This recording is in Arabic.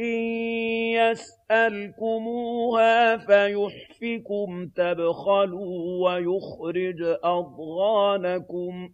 إِن يَسْأَلْكُمُوهَا فَيُحْفِكُمْ تَبْخَلُوا وَيُخْرِجْ أَضْغَانَكُمْ